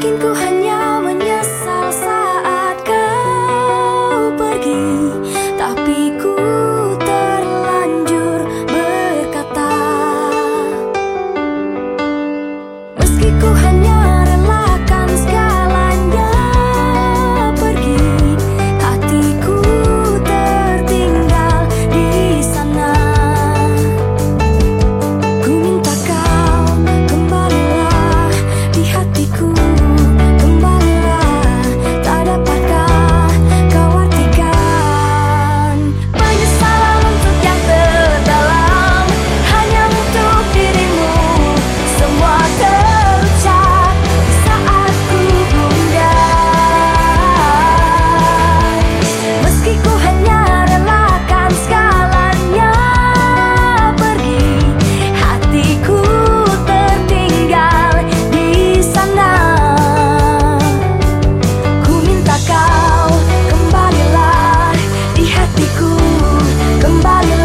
Mungkin ku hanya menyesal saat kau pergi. Tapi ku terlanjur berkata Meski hanya Kembali